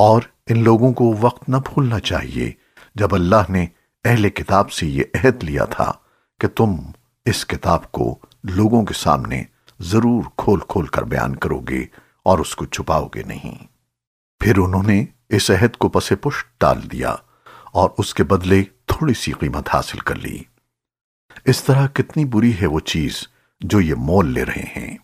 اور ان لوگوں کو وقت نہ بھولنا چاہیے۔ جب اللہ نے اہل کتاب سے یہ عہد لیا تھا کہ تم اس کتاب کو لوگوں کے سامنے ضرور کھول کھول کر بیان کرو گے اور اس کو چھپاؤ گے نہیں۔ پھر انہوں نے اس عہد کو پس پشت ڈال دیا اور اس کے بدلے تھوڑی سی قیمت حاصل کر لی۔ اس طرح کتنی بری ہے وہ چیز جو یہ مول لے رہے ہیں۔